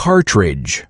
cartridge.